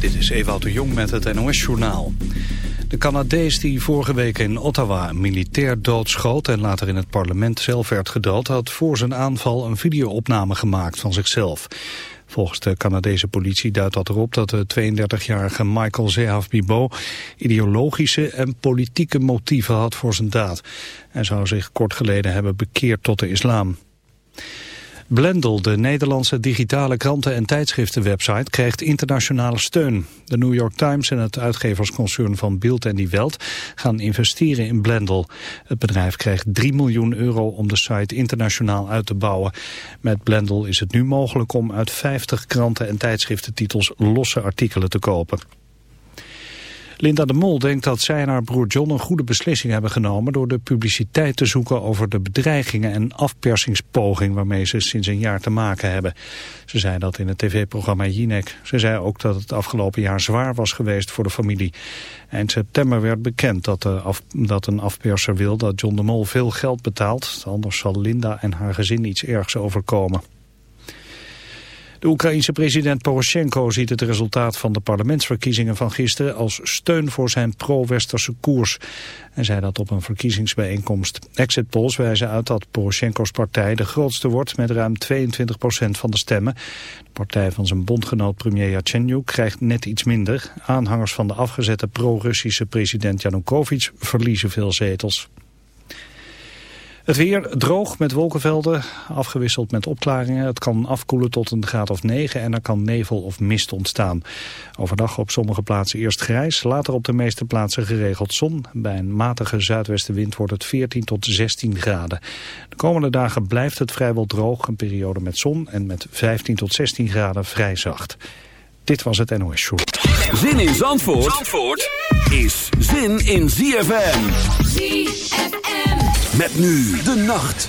Dit is Ewout de Jong met het NOS-journaal. De Canadees die vorige week in Ottawa militair doodschoot... en later in het parlement zelf werd gedood... had voor zijn aanval een videoopname gemaakt van zichzelf. Volgens de Canadese politie duidt dat erop dat de 32-jarige Michael Zehaf Bibo ideologische en politieke motieven had voor zijn daad. Hij zou zich kort geleden hebben bekeerd tot de islam. Blendel, de Nederlandse digitale kranten- en tijdschriftenwebsite, krijgt internationale steun. De New York Times en het uitgeversconcern van Bild en Die Welt gaan investeren in Blendel. Het bedrijf krijgt 3 miljoen euro om de site internationaal uit te bouwen. Met Blendel is het nu mogelijk om uit 50 kranten- en tijdschriftentitels losse artikelen te kopen. Linda de Mol denkt dat zij en haar broer John een goede beslissing hebben genomen door de publiciteit te zoeken over de bedreigingen en afpersingspoging waarmee ze sinds een jaar te maken hebben. Ze zei dat in het tv-programma Jinek. Ze zei ook dat het afgelopen jaar zwaar was geweest voor de familie. Eind september werd bekend dat, dat een afperser wil dat John de Mol veel geld betaalt. Anders zal Linda en haar gezin iets ergs overkomen. De Oekraïense president Poroshenko ziet het resultaat van de parlementsverkiezingen van gisteren als steun voor zijn pro-westerse koers. Hij zei dat op een verkiezingsbijeenkomst. Exit polls wijzen uit dat Poroshenko's partij de grootste wordt met ruim 22% van de stemmen. De partij van zijn bondgenoot premier Yatsenyuk krijgt net iets minder. Aanhangers van de afgezette pro-Russische president Yanukovych verliezen veel zetels. Het weer droog met wolkenvelden, afgewisseld met opklaringen. Het kan afkoelen tot een graad of 9 en er kan nevel of mist ontstaan. Overdag op sommige plaatsen eerst grijs, later op de meeste plaatsen geregeld zon. Bij een matige zuidwestenwind wordt het 14 tot 16 graden. De komende dagen blijft het vrijwel droog, een periode met zon en met 15 tot 16 graden vrij zacht. Dit was het NOS Show. Zin in Zandvoort, Zandvoort is zin in ZFM. ZFM. Met nu de nacht.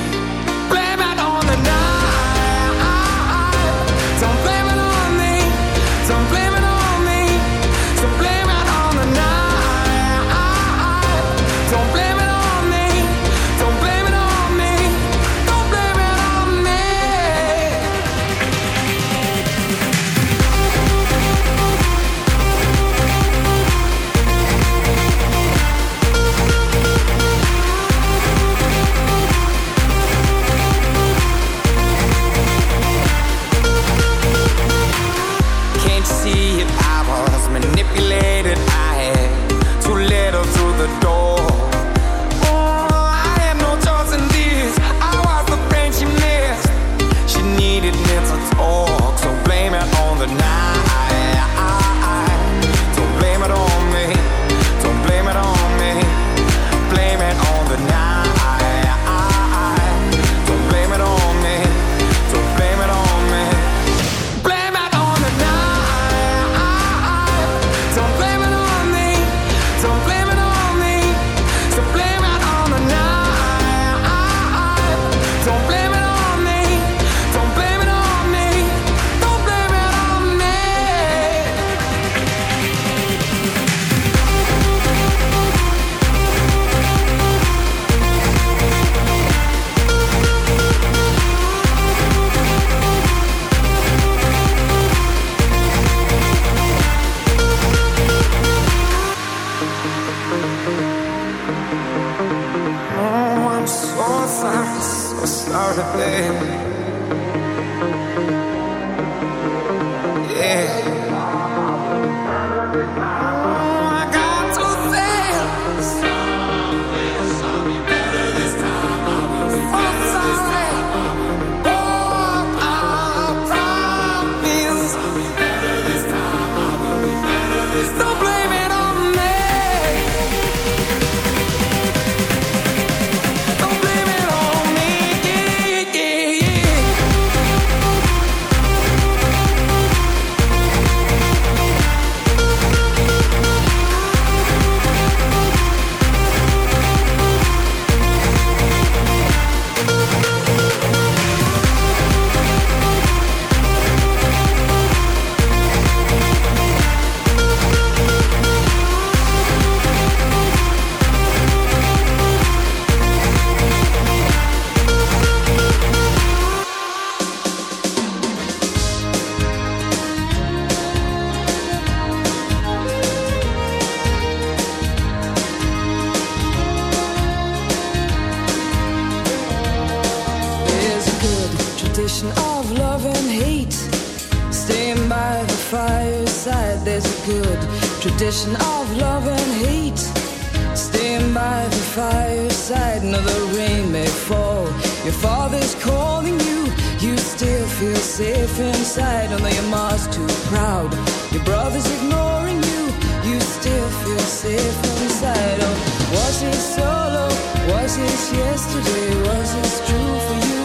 Was this yesterday? Was this true for you?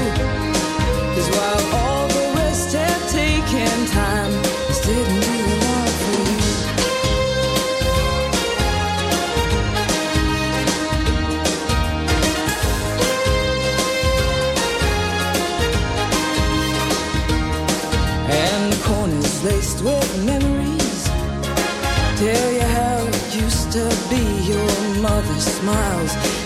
While all the rest have taken time, this didn't. And the corners laced with memories tell you how it used to be. Your mother smiles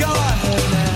go ahead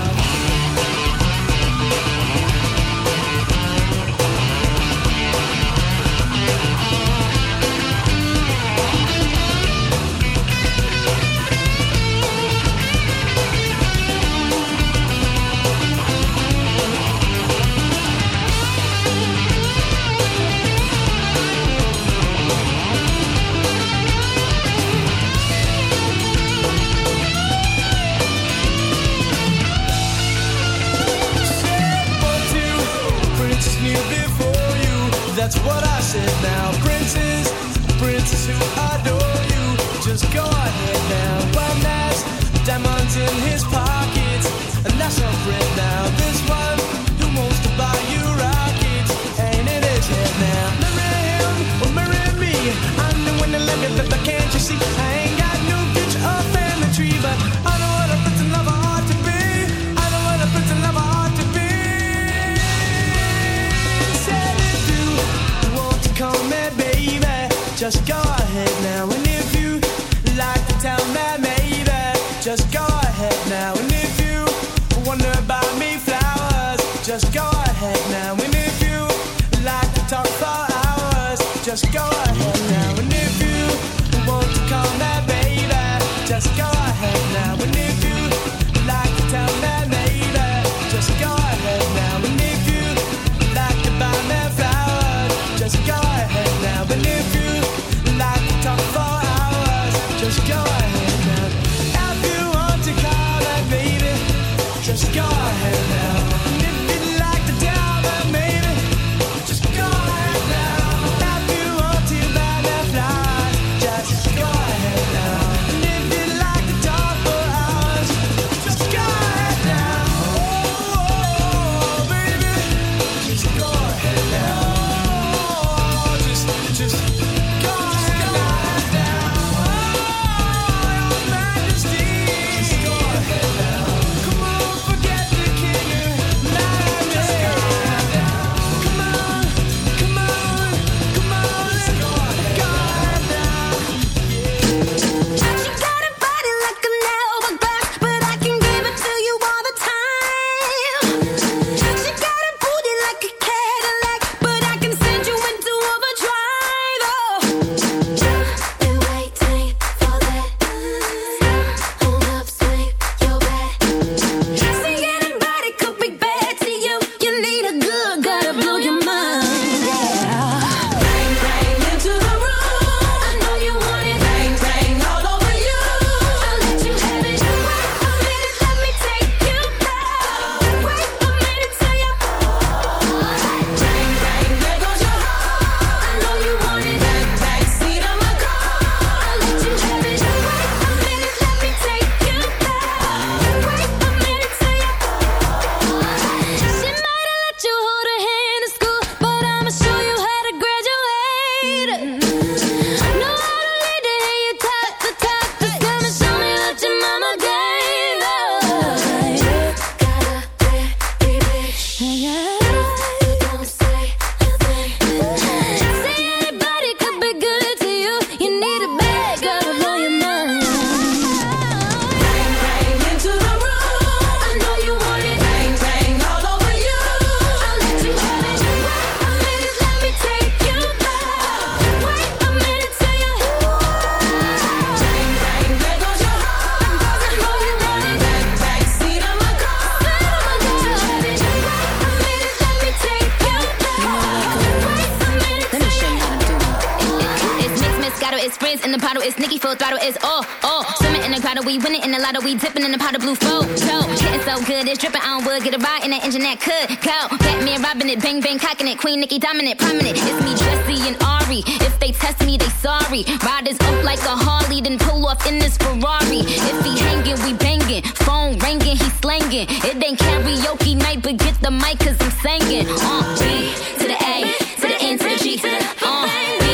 we win it in the lotto, we dipping in the pot of blue flow. So, getting so good, it's dripping on wood. Get a ride in the engine that could go. Batman robbing it, bang bang cocking it. Queen Nicki dominant, prominent. It's me, Jessie and Ari. If they test me, they sorry. Riders up like a Harley, then pull off in this Ferrari. If he hanging, we banging. Phone ringing, he slanging. It ain't karaoke night, but get the mic, cause I'm singing. Uh, B to the A, to the N to the G, to uh, B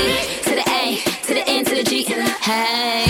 to the A, to the N to the G. Hey.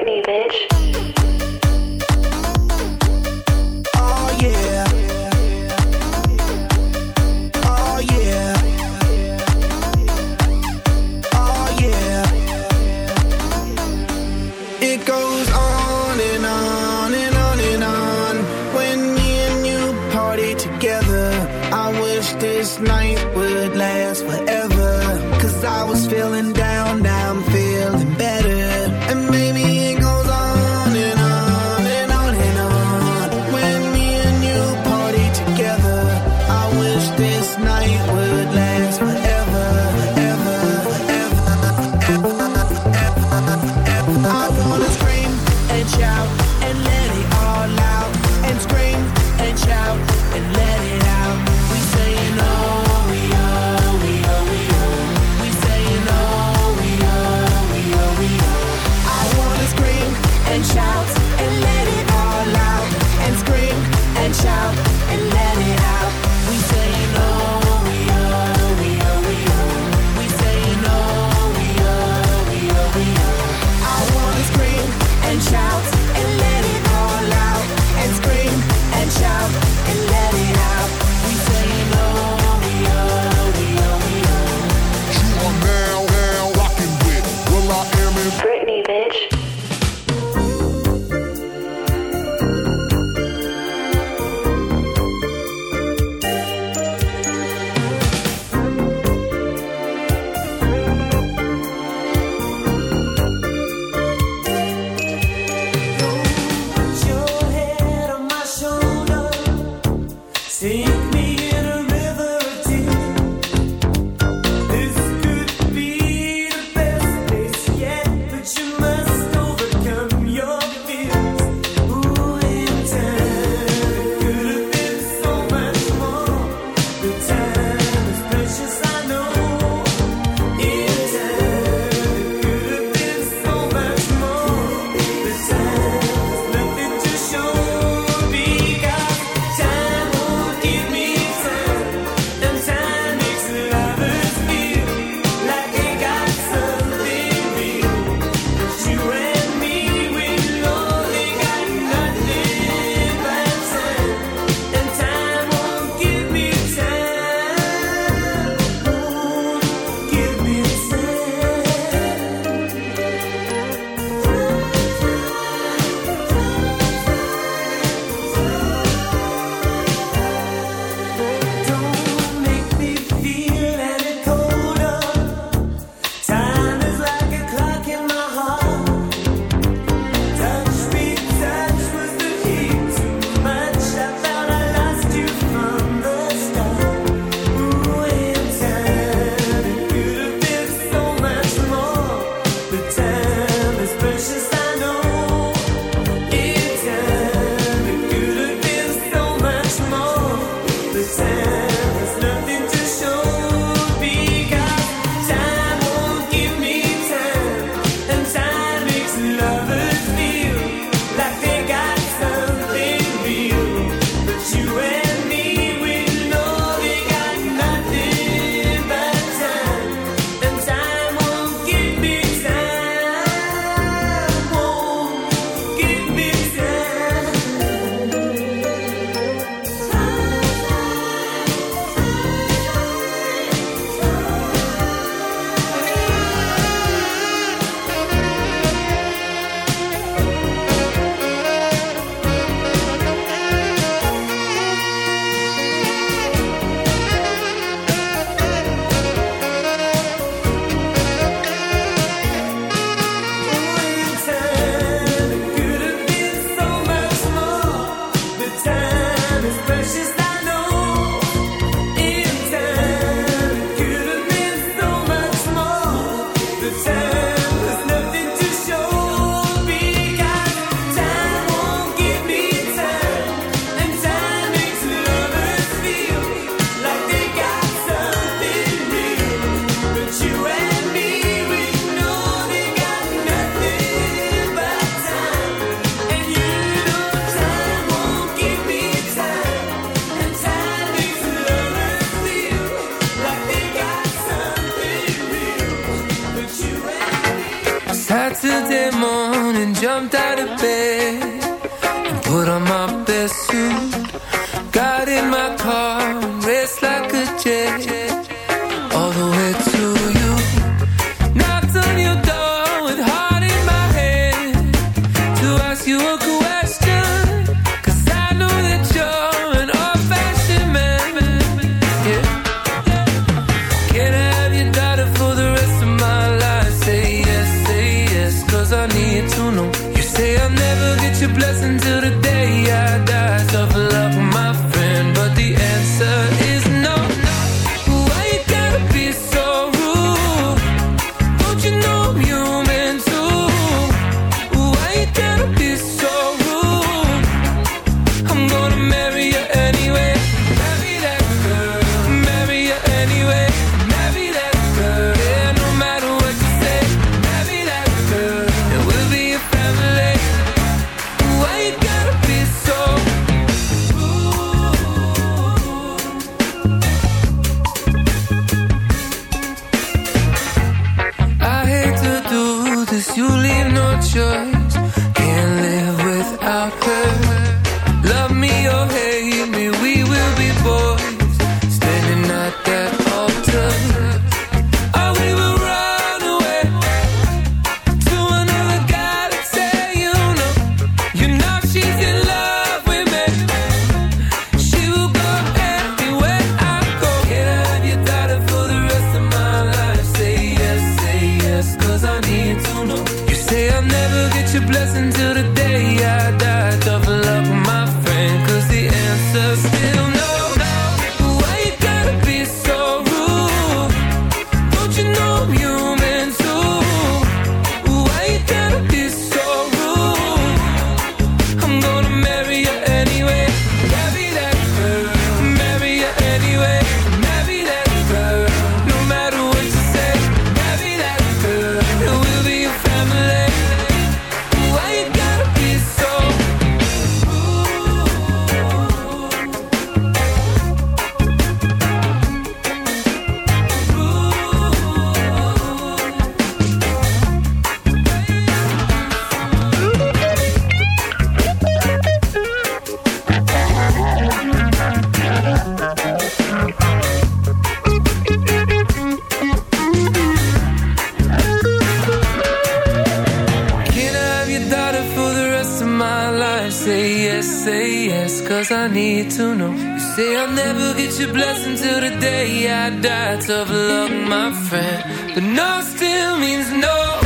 friend. But no still means no.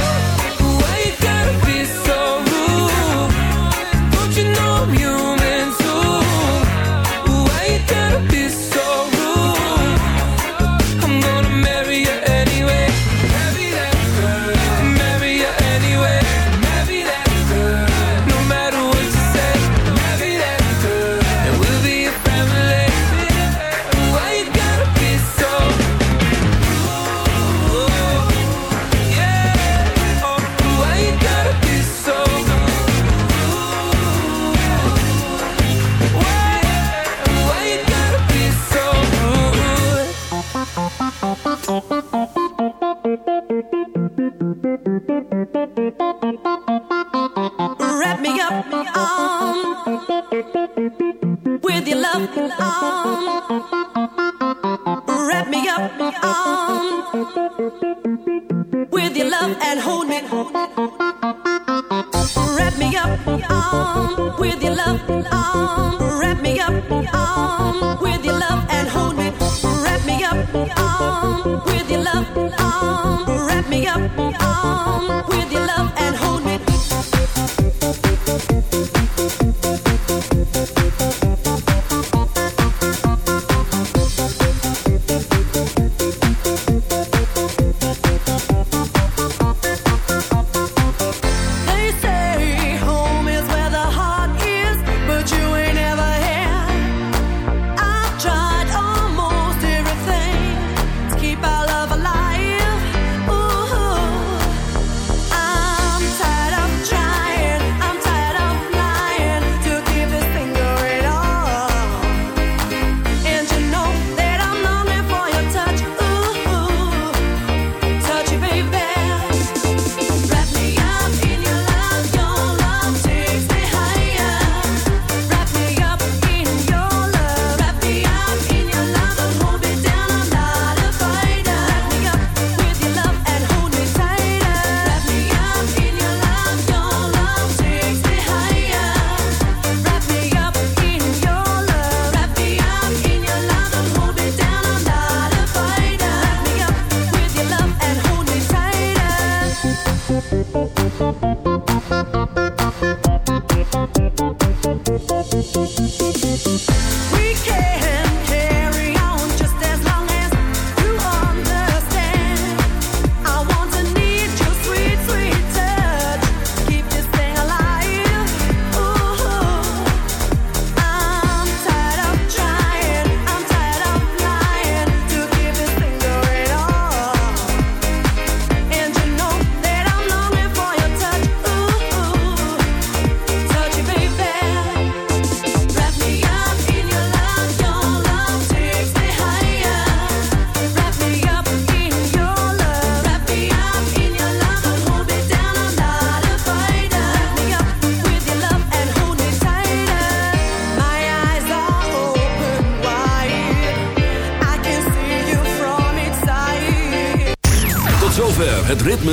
Wrap